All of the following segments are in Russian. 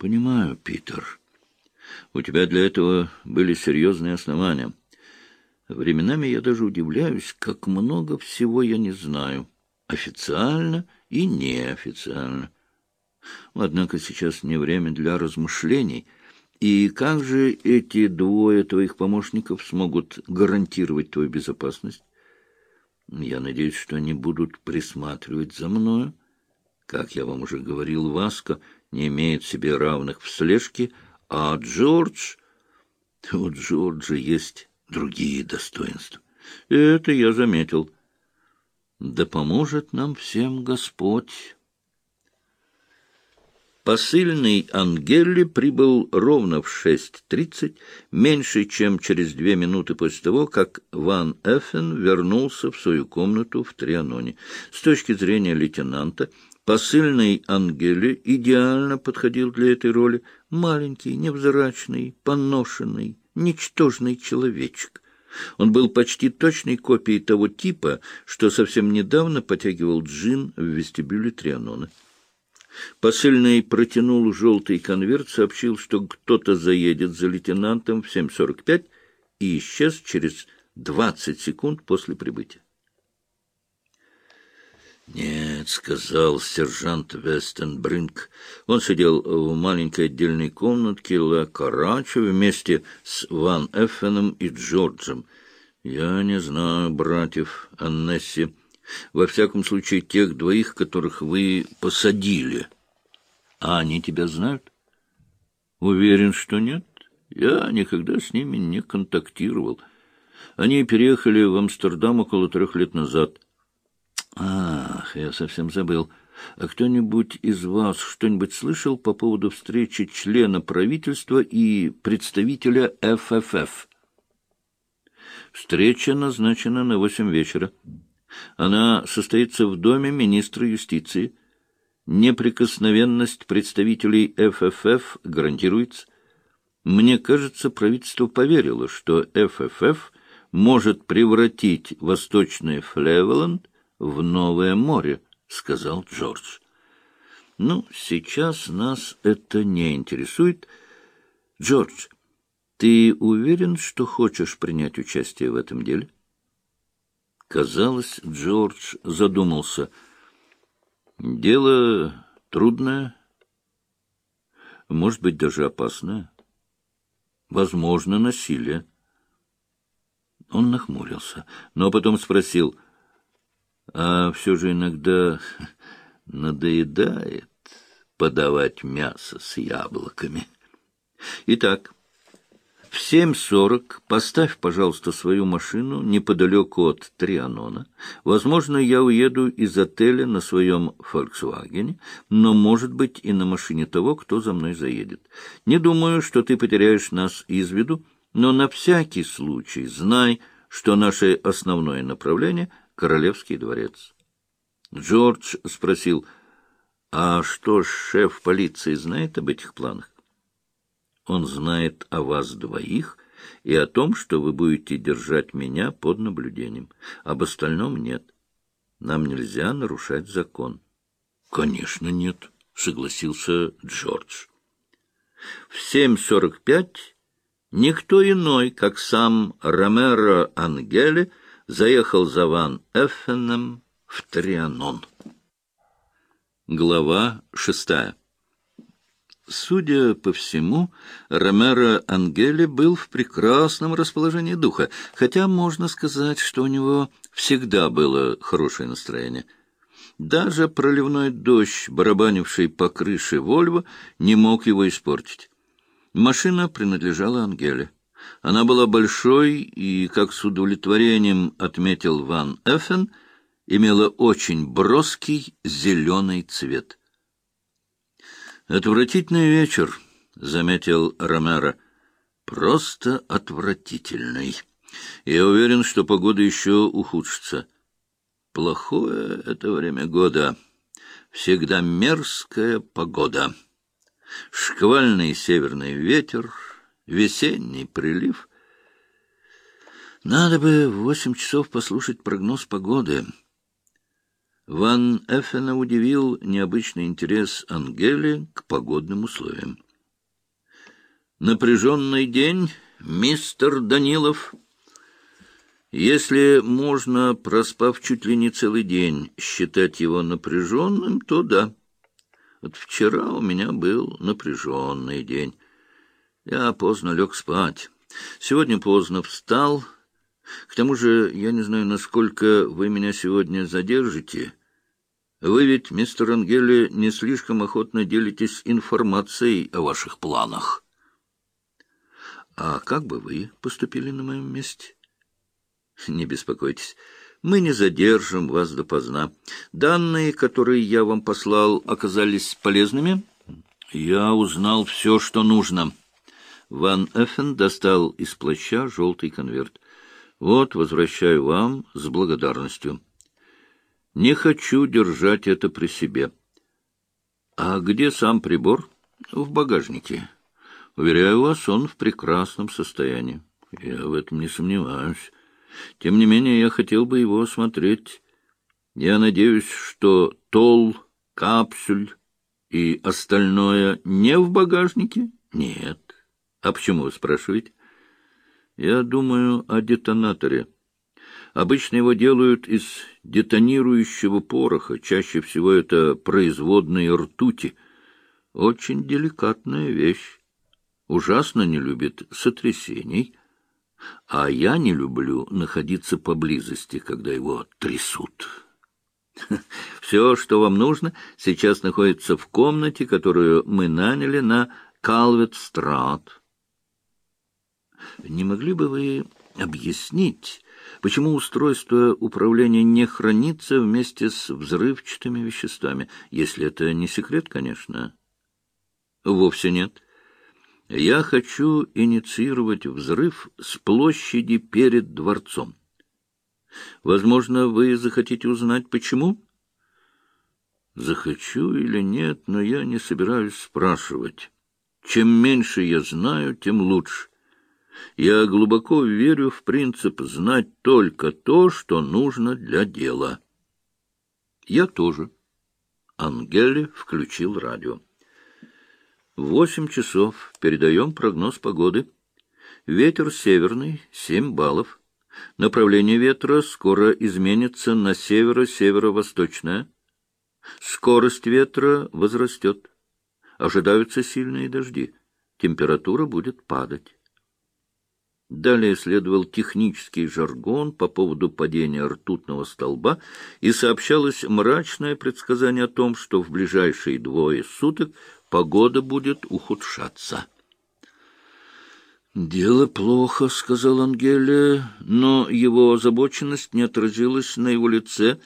Понимаю, Питер. У тебя для этого были серьезные основания. Временами я даже удивляюсь, как много всего я не знаю, официально и неофициально. Однако сейчас не время для размышлений. И как же эти двое твоих помощников смогут гарантировать твою безопасность? Я надеюсь, что они будут присматривать за мною. Как я вам уже говорил, Васко не имеет себе равных в слежке, а Джордж... У Джорджа есть другие достоинства. Это я заметил. Да поможет нам всем Господь. Посыльный Ангелли прибыл ровно в 6.30, меньше, чем через две минуты после того, как Ван Эффен вернулся в свою комнату в Трианоне. С точки зрения лейтенанта, посыльный Ангелли идеально подходил для этой роли. Маленький, невзрачный, поношенный, ничтожный человечек. Он был почти точной копией того типа, что совсем недавно потягивал джин в вестибюле Трианона. Посыльный протянул желтый конверт, сообщил, что кто-то заедет за лейтенантом в 7.45 и исчез через 20 секунд после прибытия. «Нет», — сказал сержант Вестенбринг. Он сидел в маленькой отдельной комнатке Ла Карачо вместе с Ван Эффеном и Джорджем. «Я не знаю братьев Аннесси. Во всяком случае, тех двоих, которых вы посадили. А они тебя знают? Уверен, что нет. Я никогда с ними не контактировал. Они переехали в Амстердам около трех лет назад. Ах, я совсем забыл. А кто-нибудь из вас что-нибудь слышал по поводу встречи члена правительства и представителя ФФФ? Встреча назначена на восемь вечера. Она состоится в доме министра юстиции. Неприкосновенность представителей ФФФ гарантируется. Мне кажется, правительство поверило, что ФФФ может превратить восточный Флевеланд в новое море, — сказал Джордж. Ну, сейчас нас это не интересует. Джордж, ты уверен, что хочешь принять участие в этом деле? — Казалось, Джордж задумался. Дело трудное, может быть, даже опасное. Возможно, насилие. Он нахмурился, но потом спросил, а все же иногда надоедает подавать мясо с яблоками. Итак, в семь сорок поставь, пожалуйста, свою машину неподалеку от Трианона. Возможно, я уеду из отеля на своем «Фольксвагене», но, может быть, и на машине того, кто за мной заедет. Не думаю, что ты потеряешь нас из виду, но на всякий случай знай, что наше основное направление — Королевский дворец. Джордж спросил, а что шеф полиции знает об этих планах? Он знает о вас двоих и о том, что вы будете держать меня под наблюдением. Об остальном нет. Нам нельзя нарушать закон. — Конечно, нет, — согласился Джордж. В 7.45 никто иной, как сам Ромеро Ангеле, заехал за Ван Эффеном в Трианон. Глава шестая Судя по всему, Ромеро Ангели был в прекрасном расположении духа, хотя можно сказать, что у него всегда было хорошее настроение. Даже проливной дождь, барабанивший по крыше Вольво, не мог его испортить. Машина принадлежала Ангеле. Она была большой и, как с удовлетворением отметил Ван Эффен, имела очень броский зеленый цвет. «Отвратительный вечер», — заметил Ромеро. «Просто отвратительный. Я уверен, что погода еще ухудшится. Плохое это время года. Всегда мерзкая погода. Шквальный северный ветер, весенний прилив. Надо бы в восемь часов послушать прогноз погоды». Ван Эффена удивил необычный интерес Ангели к погодным условиям. Напряженный день, мистер Данилов. Если можно, проспав чуть ли не целый день, считать его напряженным, то да. Вот вчера у меня был напряженный день. Я поздно лег спать. Сегодня поздно встал. К тому же я не знаю, насколько вы меня сегодня задержите. Вы ведь, мистер Ангели, не слишком охотно делитесь информацией о ваших планах. А как бы вы поступили на моем месте? Не беспокойтесь, мы не задержим вас допоздна. Данные, которые я вам послал, оказались полезными? Я узнал все, что нужно. Ван Эффен достал из плаща желтый конверт. Вот, возвращаю вам с благодарностью. Не хочу держать это при себе. А где сам прибор? В багажнике. Уверяю вас, он в прекрасном состоянии. Я в этом не сомневаюсь. Тем не менее, я хотел бы его осмотреть. Я надеюсь, что тол, капсюль и остальное не в багажнике? Нет. А почему вы спрашиваете? Я думаю о детонаторе. Обычно его делают из детонирующего пороха, чаще всего это производные ртути. Очень деликатная вещь. Ужасно не любит сотрясений, а я не люблю находиться поблизости, когда его трясут. Все, что вам нужно, сейчас находится в комнате, которую мы наняли на Калвет-Страт. Не могли бы вы объяснить, почему устройство управления не хранится вместе с взрывчатыми веществами, если это не секрет, конечно? Вовсе нет. Я хочу инициировать взрыв с площади перед дворцом. Возможно, вы захотите узнать, почему? Захочу или нет, но я не собираюсь спрашивать. Чем меньше я знаю, тем лучше. Я глубоко верю в принцип знать только то, что нужно для дела. Я тоже. Ангеле включил радио. Восемь часов. Передаем прогноз погоды. Ветер северный, семь баллов. Направление ветра скоро изменится на северо-северо-восточное. Скорость ветра возрастет. Ожидаются сильные дожди. Температура будет падать. Далее следовал технический жаргон по поводу падения ртутного столба и сообщалось мрачное предсказание о том, что в ближайшие двое суток погода будет ухудшаться. «Дело плохо», — сказал Ангелия, но его озабоченность не отразилась на его лице.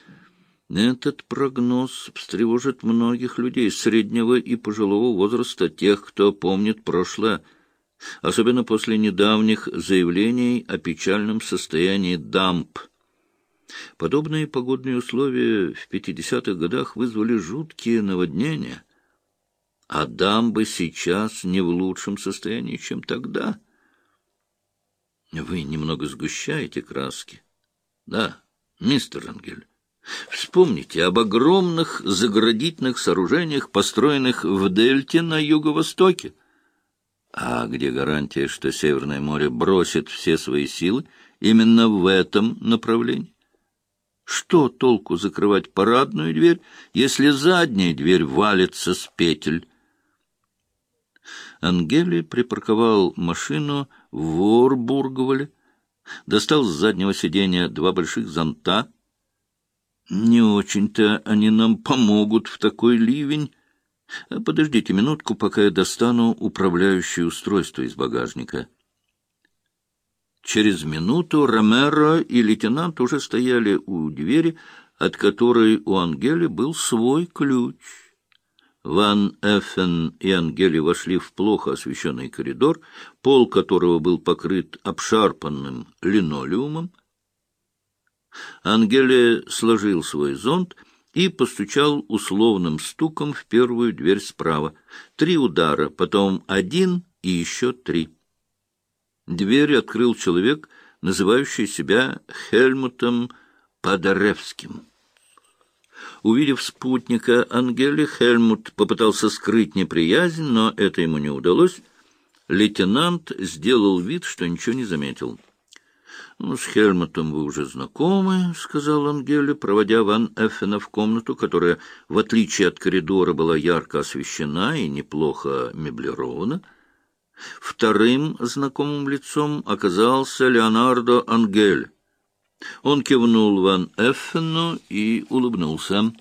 «Этот прогноз встревожит многих людей среднего и пожилого возраста, тех, кто помнит прошлое» особенно после недавних заявлений о печальном состоянии дамп. Подобные погодные условия в 50-х годах вызвали жуткие наводнения, а дамбы сейчас не в лучшем состоянии, чем тогда. Вы немного сгущаете краски. Да, мистер Ангель. Вспомните об огромных заградительных сооружениях, построенных в дельте на юго-востоке. А где гарантия, что Северное море бросит все свои силы именно в этом направлении? Что толку закрывать парадную дверь, если задняя дверь валится с петель? Ангели припарковал машину в Ворбурговале, достал с заднего сиденья два больших зонта. Не очень-то они нам помогут в такой ливень. Подождите минутку, пока я достану управляющее устройство из багажника. Через минуту Ромеро и лейтенант уже стояли у двери, от которой у Ангели был свой ключ. Ван Эффен и Ангели вошли в плохо освещенный коридор, пол которого был покрыт обшарпанным линолеумом. Ангеле сложил свой зонт и постучал условным стуком в первую дверь справа. Три удара, потом один и еще три. Дверь открыл человек, называющий себя Хельмутом Падаревским. Увидев спутника Ангели, Хельмут попытался скрыть неприязнь, но это ему не удалось. Лейтенант сделал вид, что ничего не заметил. — Ну, с Хельмутом вы уже знакомы, — сказал Ангеле, проводя Ван Эффена в комнату, которая, в отличие от коридора, была ярко освещена и неплохо меблирована. Вторым знакомым лицом оказался Леонардо Ангель. Он кивнул Ван Эффену и улыбнулся.